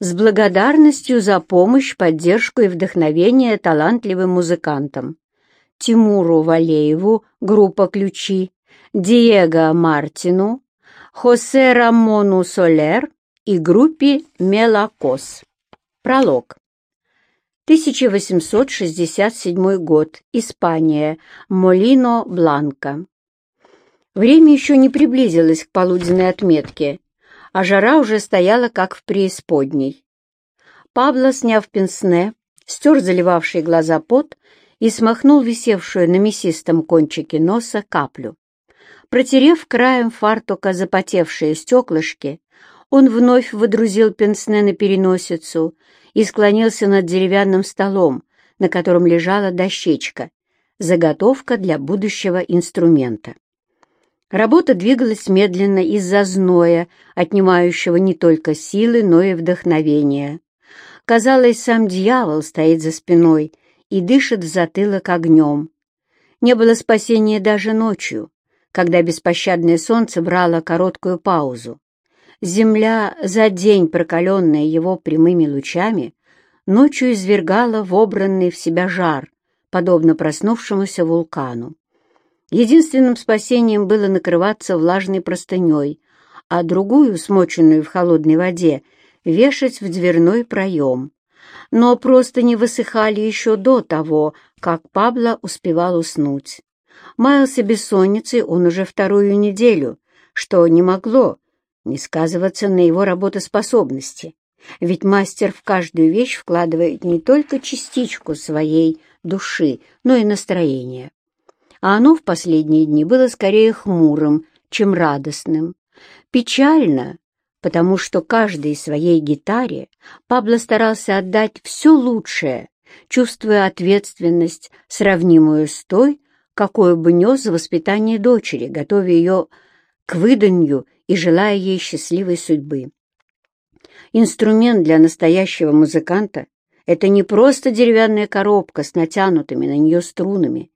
с благодарностью за помощь, поддержку и вдохновение талантливым музыкантам. Тимуру Валееву, группа «Ключи», Диего Мартину, Хосе Рамону Солер и группе «Мелакос». Пролог. 1867 год. Испания. Молино Бланко. Время еще не приблизилось к полуденной отметке, а жара уже стояла как в преисподней. Пабло, сняв пенсне, стер заливавший глаза пот и смахнул висевшую на мясистом кончике носа каплю. Протерев краем фартука запотевшие стеклышки, он вновь выдрузил пенсне на переносицу и склонился над деревянным столом, на котором лежала дощечка, заготовка для будущего инструмента. Работа двигалась медленно из-за зноя, отнимающего не только силы, но и вдохновения. Казалось, сам дьявол стоит за спиной и дышит в затылок огнем. Не было спасения даже ночью, когда беспощадное солнце брало короткую паузу. Земля, за день прокаленная его прямыми лучами, ночью извергала вобранный в себя жар, подобно проснувшемуся вулкану. Единственным спасением было накрываться влажной простыней, а другую, смоченную в холодной воде, вешать в дверной проем. Но просто не высыхали еще до того, как Пабло успевал уснуть. Маялся бессонницей он уже вторую неделю, что не могло не сказываться на его работоспособности, ведь мастер в каждую вещь вкладывает не только частичку своей души, но и настроение а оно в последние дни было скорее хмурым, чем радостным. Печально, потому что каждой своей гитаре Пабло старался отдать все лучшее, чувствуя ответственность, сравнимую с той, какую бы нес за воспитание дочери, готовя ее к выданью и желая ей счастливой судьбы. Инструмент для настоящего музыканта — это не просто деревянная коробка с натянутыми на нее струнами,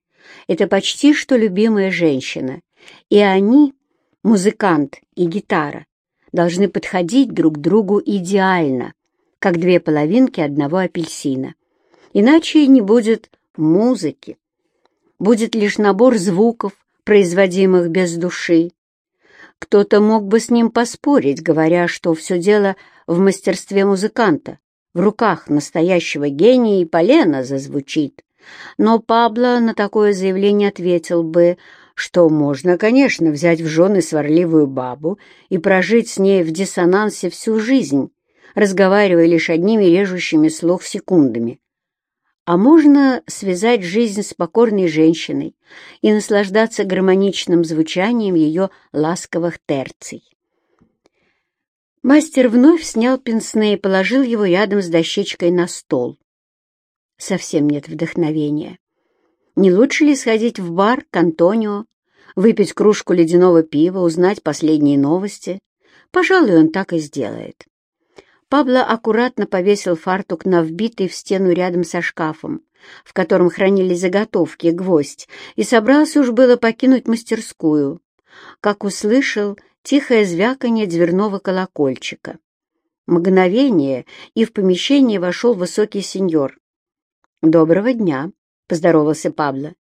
это почти что любимая женщина, и они, музыкант и гитара, должны подходить друг другу идеально, как две половинки одного апельсина. Иначе не будет музыки. Будет лишь набор звуков, производимых без души. Кто-то мог бы с ним поспорить, говоря, что все дело в мастерстве музыканта, в руках настоящего гения и полена зазвучит. Но Пабло на такое заявление ответил бы, что можно, конечно, взять в жены сварливую бабу и прожить с ней в диссонансе всю жизнь, разговаривая лишь одними режущими слух секундами. А можно связать жизнь с покорной женщиной и наслаждаться гармоничным звучанием ее ласковых терций. Мастер вновь снял пенсне и положил его рядом с дощечкой на стол совсем нет вдохновения. Не лучше ли сходить в бар к Антонио, выпить кружку ледяного пива, узнать последние новости? Пожалуй, он так и сделает. Пабло аккуратно повесил фартук на вбитый в стену рядом со шкафом, в котором хранились заготовки, гвоздь, и собрался уж было покинуть мастерскую, как услышал тихое звяканье дверного колокольчика. Мгновение, и в помещение вошел высокий сеньор. «Доброго дня», — поздоровался Пабло.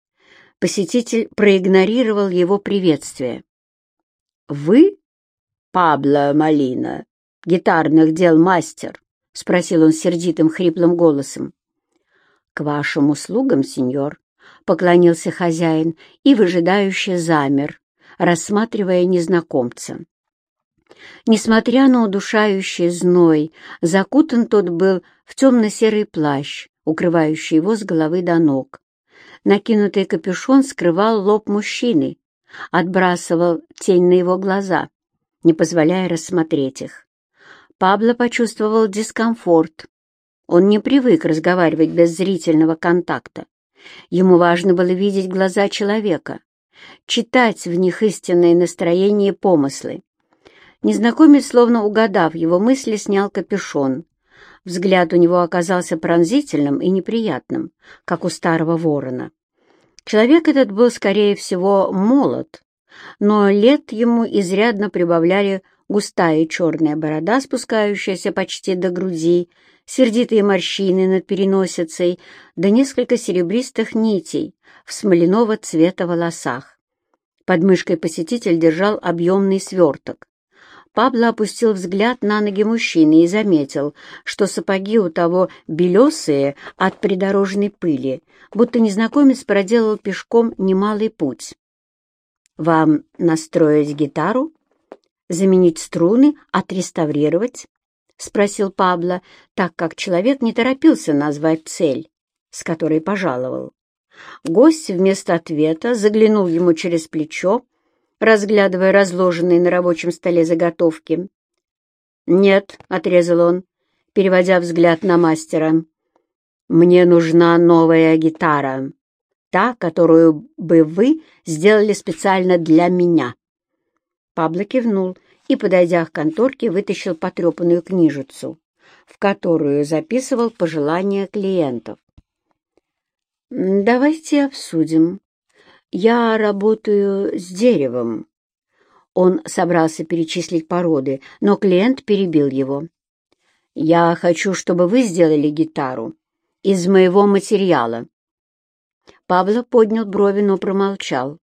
Посетитель проигнорировал его приветствие. «Вы Пабло Малина, гитарных дел мастер?» — спросил он сердитым хриплым голосом. «К вашим услугам, сеньор», — поклонился хозяин и выжидающе замер, рассматривая незнакомца. Несмотря на удушающий зной, закутан тот был в темно-серый плащ, укрывающий его с головы до ног. Накинутый капюшон скрывал лоб мужчины, отбрасывал тень на его глаза, не позволяя рассмотреть их. Пабло почувствовал дискомфорт. Он не привык разговаривать без зрительного контакта. Ему важно было видеть глаза человека, читать в них истинное настроение и помыслы. Незнакомец, словно угадав его мысли, снял капюшон. Взгляд у него оказался пронзительным и неприятным, как у старого ворона. Человек этот был, скорее всего, молод, но лет ему изрядно прибавляли густая черная борода, спускающаяся почти до груди, сердитые морщины над переносицей, да несколько серебристых нитей в смоляного цвета волосах. Под мышкой посетитель держал объемный сверток. Пабло опустил взгляд на ноги мужчины и заметил, что сапоги у того белесые от придорожной пыли, будто незнакомец проделал пешком немалый путь. «Вам настроить гитару? Заменить струны? Отреставрировать?» — спросил Пабло, так как человек не торопился назвать цель, с которой пожаловал. Гость вместо ответа заглянул ему через плечо разглядывая разложенные на рабочем столе заготовки. «Нет», — отрезал он, переводя взгляд на мастера. «Мне нужна новая гитара, та, которую бы вы сделали специально для меня». Пабло кивнул и, подойдя к конторке, вытащил потрепанную книжицу, в которую записывал пожелания клиентов. «Давайте обсудим», «Я работаю с деревом». Он собрался перечислить породы, но клиент перебил его. «Я хочу, чтобы вы сделали гитару из моего материала». Пабло поднял брови, но промолчал.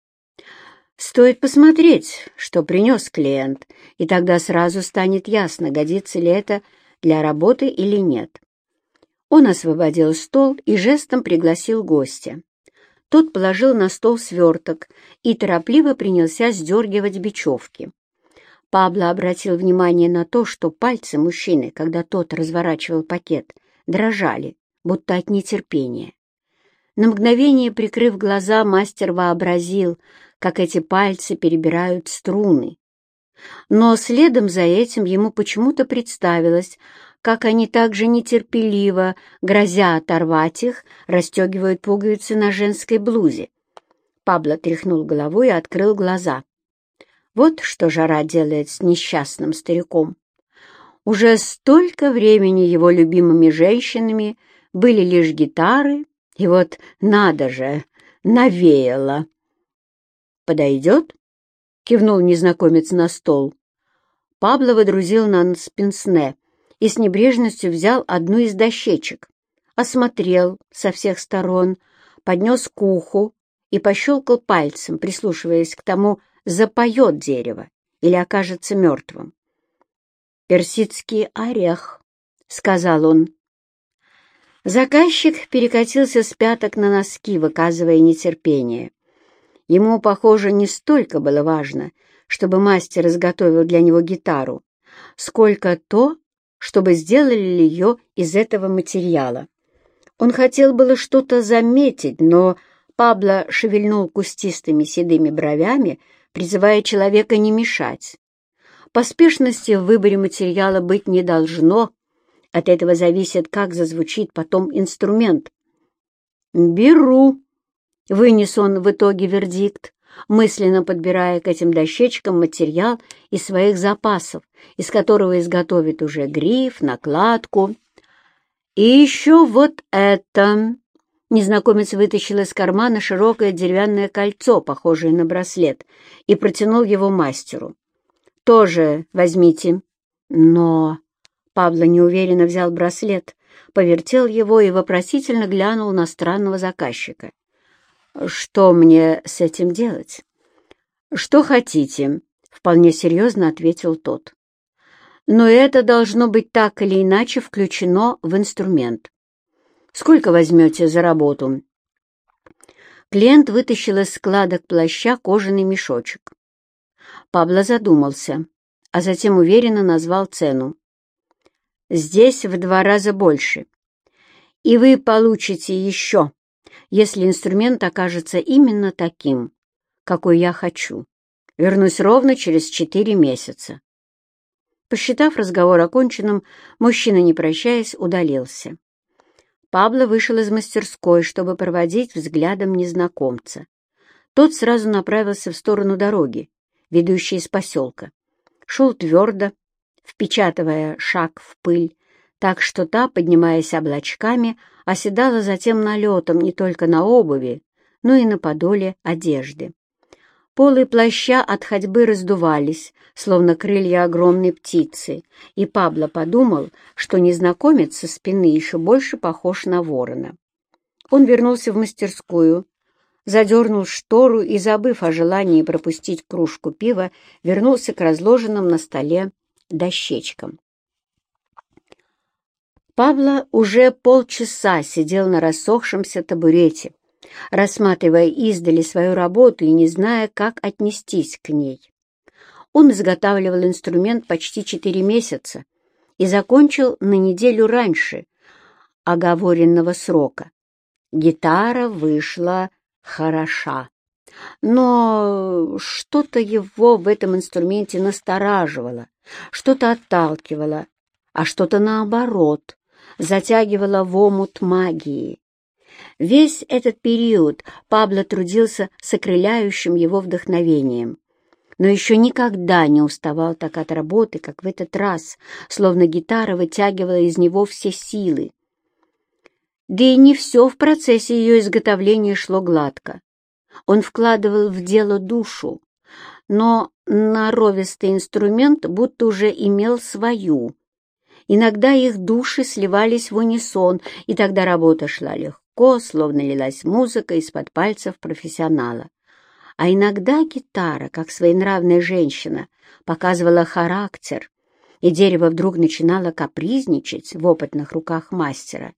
«Стоит посмотреть, что принес клиент, и тогда сразу станет ясно, годится ли это для работы или нет». Он освободил стол и жестом пригласил гостя. Тот положил на стол сверток и торопливо принялся сдергивать бечевки. Пабло обратил внимание на то, что пальцы мужчины, когда тот разворачивал пакет, дрожали, будто от нетерпения. На мгновение, прикрыв глаза, мастер вообразил, как эти пальцы перебирают струны. Но следом за этим ему почему-то представилось, как они также нетерпеливо, грозя оторвать их, расстегивают пуговицы на женской блузе. Пабло тряхнул головой и открыл глаза. Вот что жара делает с несчастным стариком. Уже столько времени его любимыми женщинами были лишь гитары, и вот надо же, навеяло. «Подойдет?» — кивнул незнакомец на стол. Пабло водрузил на спинсне и с небрежностью взял одну из дощечек, осмотрел со всех сторон, поднес к уху и пощелкал пальцем, прислушиваясь к тому, запоет дерево или окажется мертвым. «Персидский орех», — сказал он. Заказчик перекатился с пяток на носки, выказывая нетерпение. Ему, похоже, не столько было важно, чтобы мастер изготовил для него гитару, сколько то, чтобы сделали ее из этого материала. Он хотел было что-то заметить, но Пабло шевельнул кустистыми седыми бровями, призывая человека не мешать. Поспешности в выборе материала быть не должно. От этого зависит, как зазвучит потом инструмент. «Беру», — вынес он в итоге вердикт мысленно подбирая к этим дощечкам материал из своих запасов, из которого изготовит уже гриф, накладку. «И еще вот это!» Незнакомец вытащил из кармана широкое деревянное кольцо, похожее на браслет, и протянул его мастеру. «Тоже возьмите». «Но...» Пабло неуверенно взял браслет, повертел его и вопросительно глянул на странного заказчика. «Что мне с этим делать?» «Что хотите», — вполне серьезно ответил тот. «Но это должно быть так или иначе включено в инструмент. Сколько возьмете за работу?» Клиент вытащил из складок плаща кожаный мешочек. Пабло задумался, а затем уверенно назвал цену. «Здесь в два раза больше, и вы получите еще если инструмент окажется именно таким, какой я хочу. Вернусь ровно через четыре месяца. Посчитав разговор оконченным, мужчина, не прощаясь, удалился. Пабло вышел из мастерской, чтобы проводить взглядом незнакомца. Тот сразу направился в сторону дороги, ведущей из поселка. Шел твердо, впечатывая шаг в пыль, так что та, поднимаясь облачками, оседала затем налетом не только на обуви, но и на подоле одежды. Полы плаща от ходьбы раздувались, словно крылья огромной птицы, и Пабло подумал, что незнакомец со спины еще больше похож на ворона. Он вернулся в мастерскую, задернул штору и, забыв о желании пропустить кружку пива, вернулся к разложенным на столе дощечкам. Пабло уже полчаса сидел на рассохшемся табурете, рассматривая издали свою работу и не зная, как отнестись к ней. Он изготавливал инструмент почти четыре месяца и закончил на неделю раньше оговоренного срока. Гитара вышла хороша, но что-то его в этом инструменте настораживало, что-то отталкивало, а что-то наоборот затягивало в омут магии. Весь этот период Пабло трудился с окрыляющим его вдохновением, но еще никогда не уставал так от работы, как в этот раз, словно гитара вытягивала из него все силы. Да и не все в процессе ее изготовления шло гладко. Он вкладывал в дело душу, но наровистый инструмент будто уже имел свою. Иногда их души сливались в унисон, и тогда работа шла легко словно лилась музыка из-под пальцев профессионала. А иногда гитара, как своенравная женщина, показывала характер, и дерево вдруг начинало капризничать в опытных руках мастера.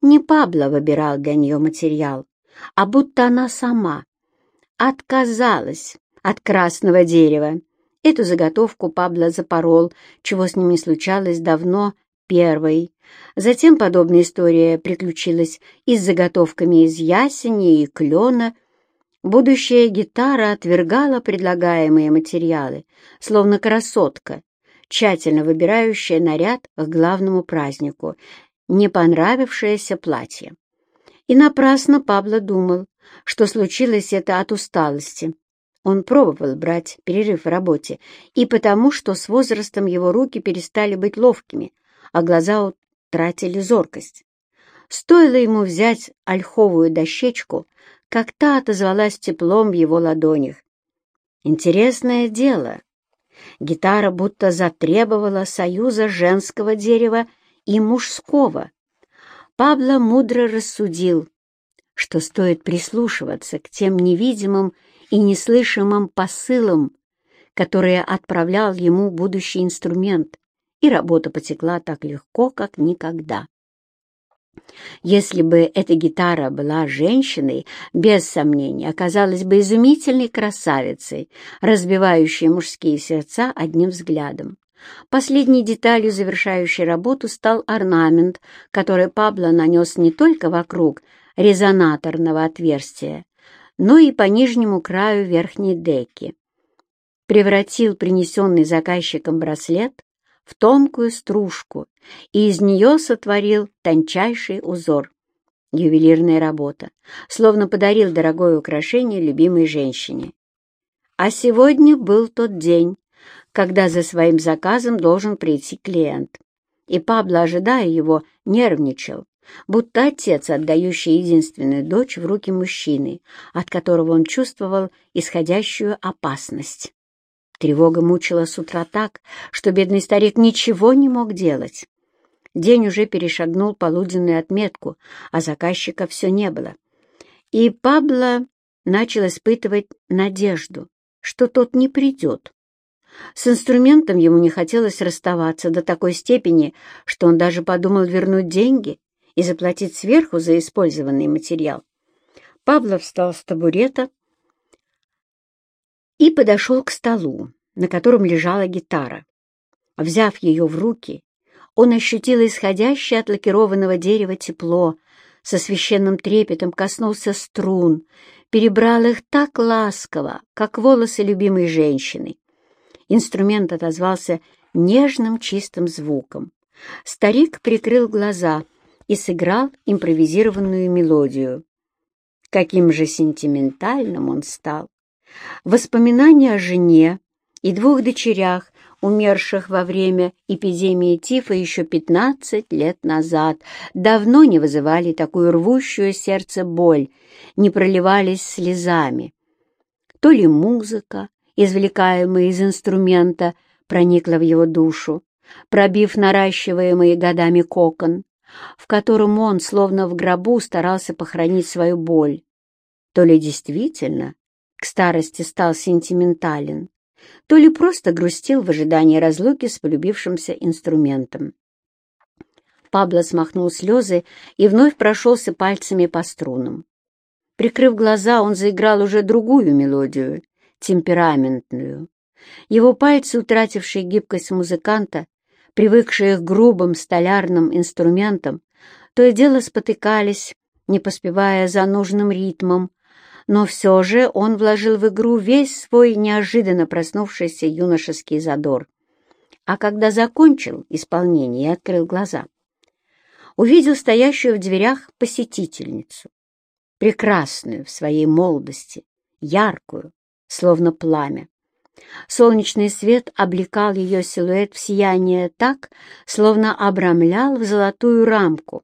Не Пабло выбирал для нее материал, а будто она сама отказалась от красного дерева. Эту заготовку Пабло запорол, чего с ним не случалось давно, первой. Затем подобная история приключилась и с заготовками из ясени и клена. Будущая гитара отвергала предлагаемые материалы, словно красотка, тщательно выбирающая наряд к главному празднику, не понравившееся платье. И напрасно Пабло думал, что случилось это от усталости. Он пробовал брать перерыв в работе, и потому, что с возрастом его руки перестали быть ловкими, а глаза утратили зоркость. Стоило ему взять ольховую дощечку, как та отозвалась теплом в его ладонях. Интересное дело. Гитара будто затребовала союза женского дерева и мужского. Пабло мудро рассудил, что стоит прислушиваться к тем невидимым и неслышимым посылам, которые отправлял ему будущий инструмент, и работа потекла так легко, как никогда. Если бы эта гитара была женщиной, без сомнения, оказалась бы изумительной красавицей, разбивающей мужские сердца одним взглядом. Последней деталью, завершающей работу, стал орнамент, который Пабло нанес не только вокруг резонаторного отверстия, но и по нижнему краю верхней деки. Превратил принесенный заказчиком браслет в тонкую стружку и из нее сотворил тончайший узор. Ювелирная работа, словно подарил дорогое украшение любимой женщине. А сегодня был тот день, когда за своим заказом должен прийти клиент. И Пабло, ожидая его, нервничал, будто отец, отдающий единственную дочь в руки мужчины, от которого он чувствовал исходящую опасность. Тревога мучила с утра так, что бедный старик ничего не мог делать. День уже перешагнул полуденную отметку, а заказчика все не было. И Пабло начал испытывать надежду, что тот не придет. С инструментом ему не хотелось расставаться до такой степени, что он даже подумал вернуть деньги и заплатить сверху за использованный материал. Пабло встал с табурета, и подошел к столу, на котором лежала гитара. Взяв ее в руки, он ощутил исходящее от лакированного дерева тепло, со священным трепетом коснулся струн, перебрал их так ласково, как волосы любимой женщины. Инструмент отозвался нежным чистым звуком. Старик прикрыл глаза и сыграл импровизированную мелодию. Каким же сентиментальным он стал! Воспоминания о жене и двух дочерях, умерших во время эпидемии тифа еще 15 лет назад, давно не вызывали такую рвущую сердце боль, не проливались слезами. то ли музыка, извлекаемая из инструмента, проникла в его душу, пробив наращиваемый годами кокон, в котором он, словно в гробу, старался похоронить свою боль. То ли действительно к старости стал сентиментален, то ли просто грустил в ожидании разлуки с полюбившимся инструментом. Пабло смахнул слезы и вновь прошелся пальцами по струнам. Прикрыв глаза, он заиграл уже другую мелодию, темпераментную. Его пальцы, утратившие гибкость музыканта, привыкшие к грубым столярным инструментам, то и дело спотыкались, не поспевая за нужным ритмом, но все же он вложил в игру весь свой неожиданно проснувшийся юношеский задор. А когда закончил исполнение и открыл глаза, увидел стоящую в дверях посетительницу, прекрасную в своей молодости, яркую, словно пламя. Солнечный свет облекал ее силуэт в сияние так, словно обрамлял в золотую рамку,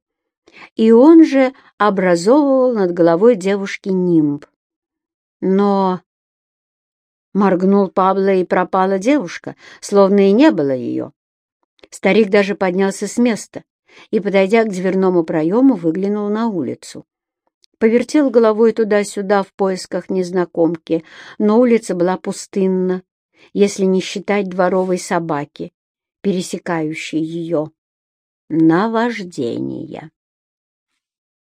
и он же образовывал над головой девушки нимб. Но... Моргнул Пабло, и пропала девушка, словно и не было ее. Старик даже поднялся с места и, подойдя к дверному проему, выглянул на улицу. Повертел головой туда-сюда в поисках незнакомки, но улица была пустынна, если не считать дворовой собаки, пересекающей ее. Наваждение.